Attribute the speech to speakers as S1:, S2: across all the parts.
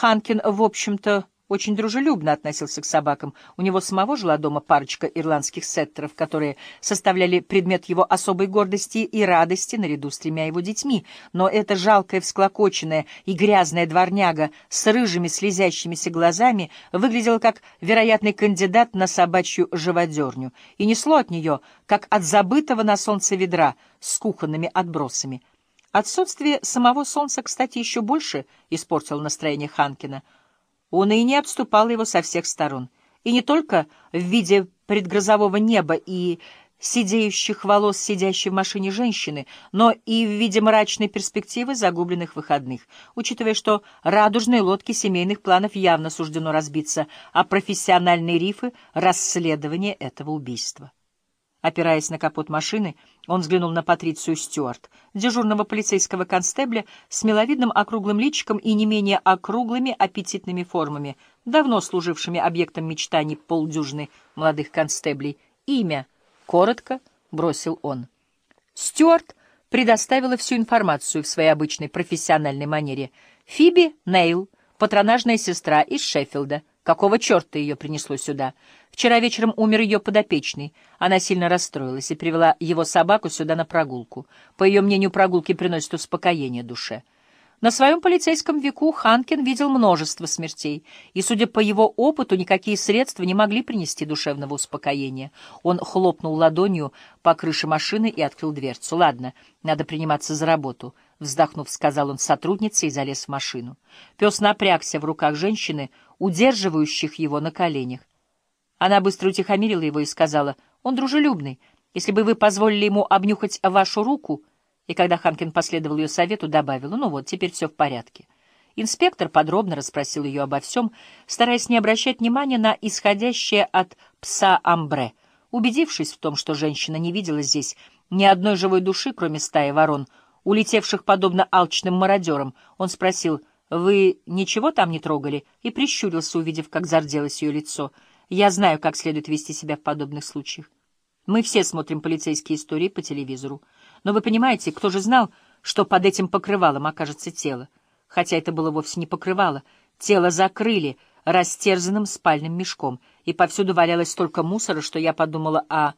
S1: Ханкин, в общем-то, очень дружелюбно относился к собакам. У него самого жила дома парочка ирландских сеттеров, которые составляли предмет его особой гордости и радости наряду с тремя его детьми. Но эта жалкая, всклокоченная и грязная дворняга с рыжими слезящимися глазами выглядела как вероятный кандидат на собачью живодерню и несло от нее, как от забытого на солнце ведра с кухонными отбросами. Отсутствие самого солнца, кстати, еще больше испортило настроение Ханкина — Уныние обступало его со всех сторон, и не только в виде предгрозового неба и сидеющих волос сидящей в машине женщины, но и в виде мрачной перспективы загубленных выходных, учитывая, что радужные лодки семейных планов явно суждено разбиться, а профессиональные рифы — расследование этого убийства. Опираясь на капот машины, он взглянул на Патрицию Стюарт, дежурного полицейского констебля с миловидным округлым личиком и не менее округлыми аппетитными формами, давно служившими объектом мечтаний полдюжины молодых констеблей. «Имя», — коротко бросил он. Стюарт предоставила всю информацию в своей обычной профессиональной манере. Фиби Нейл, патронажная сестра из Шеффилда, Какого черта ее принесло сюда? Вчера вечером умер ее подопечный. Она сильно расстроилась и привела его собаку сюда на прогулку. По ее мнению, прогулки приносят успокоение душе. На своем полицейском веку Ханкин видел множество смертей, и, судя по его опыту, никакие средства не могли принести душевного успокоения. Он хлопнул ладонью по крыше машины и открыл дверцу. «Ладно, надо приниматься за работу», — вздохнув, сказал он сотруднице и залез в машину. Пес напрягся в руках женщины, удерживающих его на коленях. Она быстро утихомирила его и сказала, «Он дружелюбный. Если бы вы позволили ему обнюхать вашу руку...» И когда Ханкин последовал ее совету, добавила, «Ну вот, теперь все в порядке». Инспектор подробно расспросил ее обо всем, стараясь не обращать внимания на исходящее от пса амбре. Убедившись в том, что женщина не видела здесь ни одной живой души, кроме стаи ворон, улетевших подобно алчным мародерам, он спросил, «Вы ничего там не трогали?» и прищурился, увидев, как зарделось ее лицо. «Я знаю, как следует вести себя в подобных случаях. Мы все смотрим полицейские истории по телевизору. Но вы понимаете, кто же знал, что под этим покрывалом окажется тело? Хотя это было вовсе не покрывало. Тело закрыли растерзанным спальным мешком, и повсюду валялось столько мусора, что я подумала, а...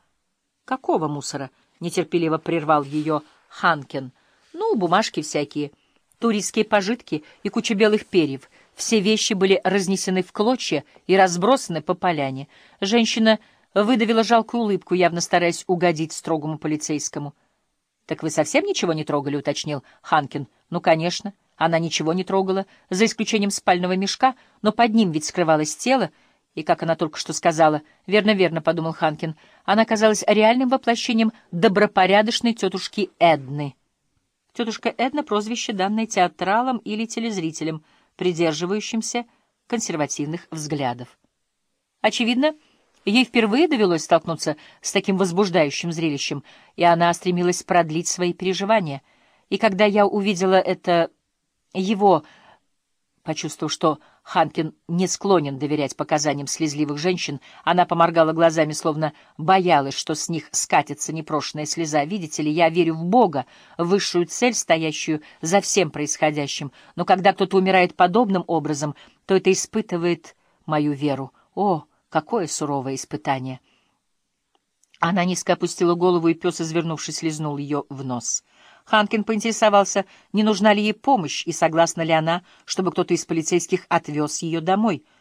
S1: «Какого мусора?» — нетерпеливо прервал ее Ханкен — ну, бумажки всякие, туристские пожитки и куча белых перьев. Все вещи были разнесены в клочья и разбросаны по поляне. Женщина выдавила жалкую улыбку, явно стараясь угодить строгому полицейскому. — Так вы совсем ничего не трогали? — уточнил Ханкин. — Ну, конечно. Она ничего не трогала, за исключением спального мешка, но под ним ведь скрывалось тело, и, как она только что сказала, верно-верно, — подумал Ханкин, — она казалась реальным воплощением добропорядочной тетушки Эдны. Тетушка Эдна — прозвище, данное театралам или телезрителям, придерживающимся консервативных взглядов. Очевидно, ей впервые довелось столкнуться с таким возбуждающим зрелищем, и она стремилась продлить свои переживания. И когда я увидела это его, почувствовав, что Ханкин не склонен доверять показаниям слезливых женщин. Она поморгала глазами, словно боялась, что с них скатится непрошенная слеза. Видите ли, я верю в Бога, в высшую цель, стоящую за всем происходящим. Но когда кто-то умирает подобным образом, то это испытывает мою веру. О, какое суровое испытание! Она низко опустила голову, и пес, извернувшись, лизнул ее в нос. Ханкин поинтересовался, не нужна ли ей помощь и согласна ли она, чтобы кто-то из полицейских отвез ее домой.